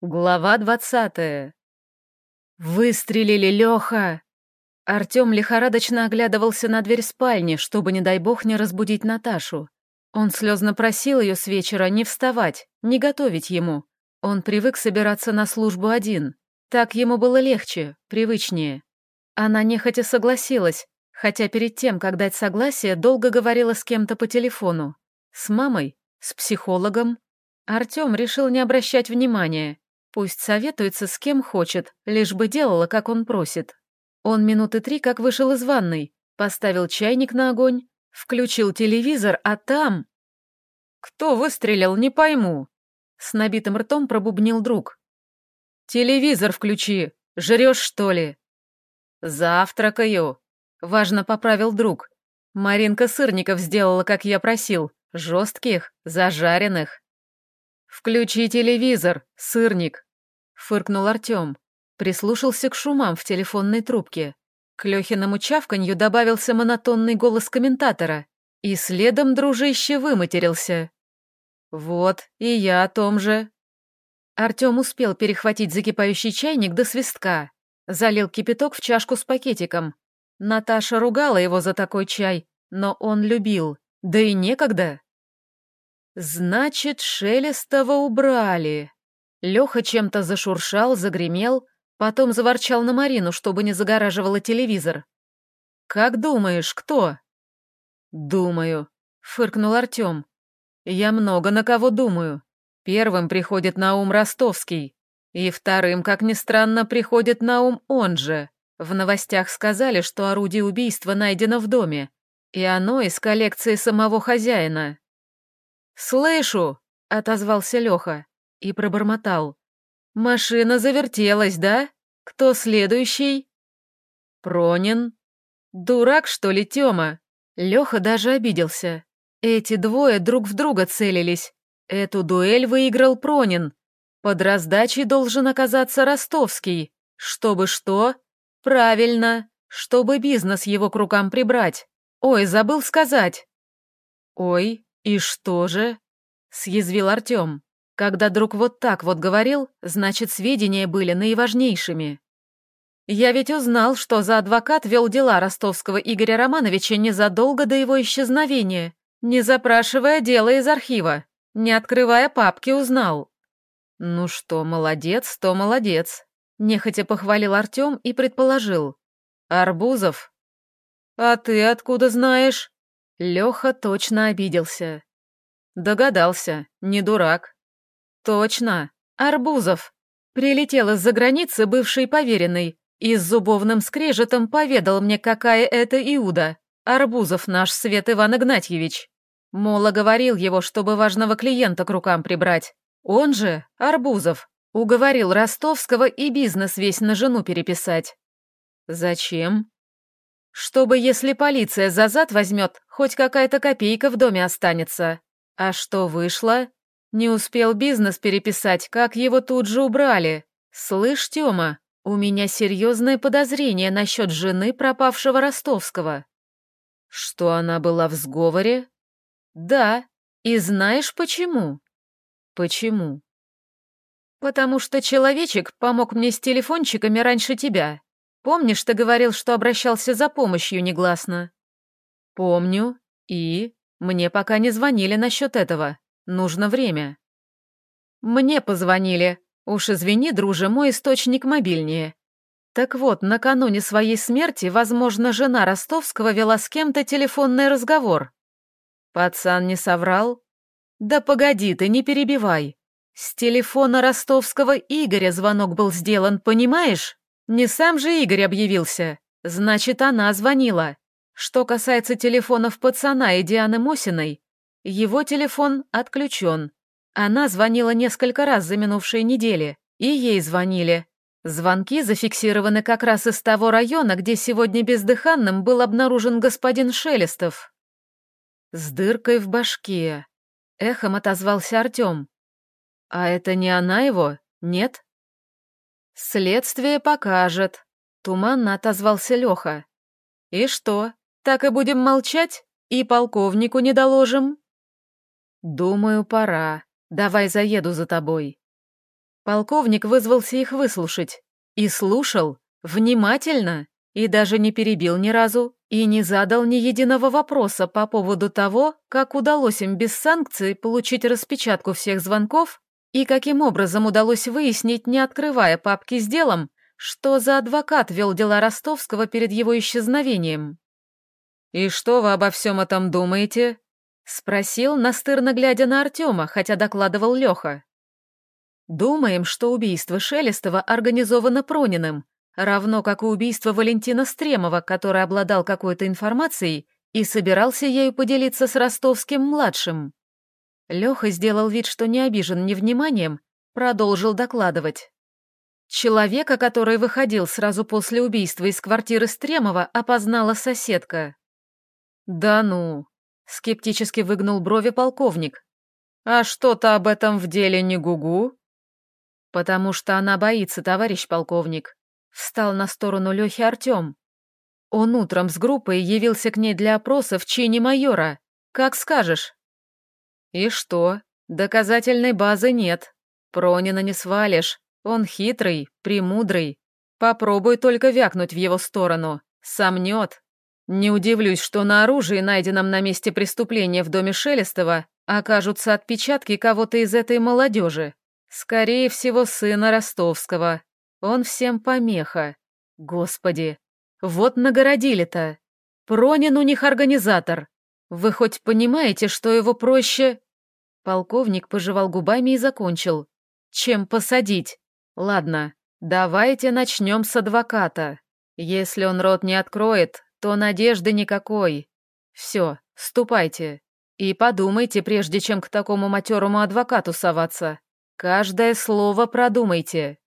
Глава двадцатая. Выстрелили, Леха! Артем лихорадочно оглядывался на дверь спальни, чтобы, не дай бог, не разбудить Наташу. Он слезно просил ее с вечера не вставать, не готовить ему. Он привык собираться на службу один. Так ему было легче, привычнее. Она нехотя согласилась, хотя перед тем, как дать согласие, долго говорила с кем-то по телефону. С мамой, с психологом. Артем решил не обращать внимания, Пусть советуется с кем хочет, лишь бы делала, как он просит. Он минуты три как вышел из ванной, поставил чайник на огонь, включил телевизор, а там... «Кто выстрелил, не пойму», — с набитым ртом пробубнил друг. «Телевизор включи, жрешь, что ли?» «Завтракаю», — важно поправил друг. «Маринка сырников сделала, как я просил, жестких, зажаренных». «Включи телевизор, сырник», — фыркнул Артем. Прислушался к шумам в телефонной трубке. К Лехиному чавканью добавился монотонный голос комментатора. И следом дружище выматерился. «Вот, и я о том же». Артем успел перехватить закипающий чайник до свистка. Залил кипяток в чашку с пакетиком. Наташа ругала его за такой чай, но он любил. Да и некогда. Значит, Шелестова убрали. Леха чем-то зашуршал, загремел, потом заворчал на Марину, чтобы не загораживала телевизор. «Как думаешь, кто?» «Думаю», — фыркнул Артем. «Я много на кого думаю. Первым приходит на ум Ростовский, и вторым, как ни странно, приходит на ум он же. В новостях сказали, что орудие убийства найдено в доме, и оно из коллекции самого хозяина. «Слышу!» — отозвался Леха и пробормотал. «Машина завертелась, да? Кто следующий?» «Пронин». «Дурак, что ли, Тёма?» Леха даже обиделся. Эти двое друг в друга целились. Эту дуэль выиграл Пронин. Под раздачей должен оказаться Ростовский. Чтобы что? Правильно, чтобы бизнес его к рукам прибрать. Ой, забыл сказать. Ой, «И что же?» — съязвил Артем. Когда друг вот так вот говорил, значит, сведения были наиважнейшими. Я ведь узнал, что за адвокат вел дела ростовского Игоря Романовича незадолго до его исчезновения, не запрашивая дело из архива, не открывая папки, узнал. Ну что, молодец, то молодец. Нехотя похвалил Артем и предположил. Арбузов? А ты откуда знаешь? Леха точно обиделся. Догадался, не дурак. Точно, Арбузов. Прилетел из-за границы бывший поверенный и с зубовным скрежетом поведал мне, какая это Иуда. Арбузов наш Свет Иван Игнатьевич. Мола говорил его, чтобы важного клиента к рукам прибрать. Он же, Арбузов, уговорил Ростовского и бизнес весь на жену переписать. Зачем? Чтобы, если полиция за зад возьмет, хоть какая-то копейка в доме останется. А что вышло? Не успел бизнес переписать, как его тут же убрали. Слышь, Тёма, у меня серьезное подозрение насчет жены пропавшего Ростовского. Что она была в сговоре? Да. И знаешь почему? Почему? Потому что человечек помог мне с телефончиками раньше тебя. Помнишь, ты говорил, что обращался за помощью негласно?» «Помню. И? Мне пока не звонили насчет этого. Нужно время». «Мне позвонили. Уж извини, друже, мой источник мобильнее. Так вот, накануне своей смерти, возможно, жена Ростовского вела с кем-то телефонный разговор. Пацан не соврал? Да погоди ты, не перебивай. С телефона ростовского Игоря звонок был сделан, понимаешь? Не сам же Игорь объявился. Значит, она звонила. Что касается телефонов пацана и Дианы Мосиной, его телефон отключен. Она звонила несколько раз за минувшие недели, и ей звонили. Звонки зафиксированы как раз из того района, где сегодня бездыханным был обнаружен господин Шелестов. С дыркой в башке. Эхом отозвался Артем. А это не она его, нет? «Следствие покажет», — туманно отозвался Леха. «И что, так и будем молчать? И полковнику не доложим?» «Думаю, пора. Давай заеду за тобой». Полковник вызвался их выслушать. И слушал. Внимательно. И даже не перебил ни разу. И не задал ни единого вопроса по поводу того, как удалось им без санкций получить распечатку всех звонков и каким образом удалось выяснить, не открывая папки с делом, что за адвокат вел дела Ростовского перед его исчезновением. «И что вы обо всем этом думаете?» — спросил, настырно глядя на Артема, хотя докладывал Леха. «Думаем, что убийство Шелестова организовано Прониным, равно как и убийство Валентина Стремова, который обладал какой-то информацией и собирался ею поделиться с Ростовским-младшим». Леха сделал вид, что не обижен невниманием, продолжил докладывать. Человека, который выходил сразу после убийства из квартиры Стремова, опознала соседка. «Да ну!» — скептически выгнул брови полковник. «А что-то об этом в деле не гугу?» «Потому что она боится, товарищ полковник», — встал на сторону Лехи Артем. «Он утром с группой явился к ней для опроса в чине майора. Как скажешь». «И что? Доказательной базы нет. Пронина не свалишь. Он хитрый, премудрый. Попробуй только вякнуть в его сторону. Сомнет, не удивлюсь, что на оружии, найденном на месте преступления в доме Шелестова, окажутся отпечатки кого-то из этой молодежи. Скорее всего, сына Ростовского. Он всем помеха. Господи, вот нагородили-то. Пронин у них организатор. Вы хоть понимаете, что его проще...» Полковник пожевал губами и закончил. «Чем посадить? Ладно, давайте начнем с адвоката. Если он рот не откроет, то надежды никакой. Все, ступайте. И подумайте, прежде чем к такому матерому адвокату соваться. Каждое слово продумайте.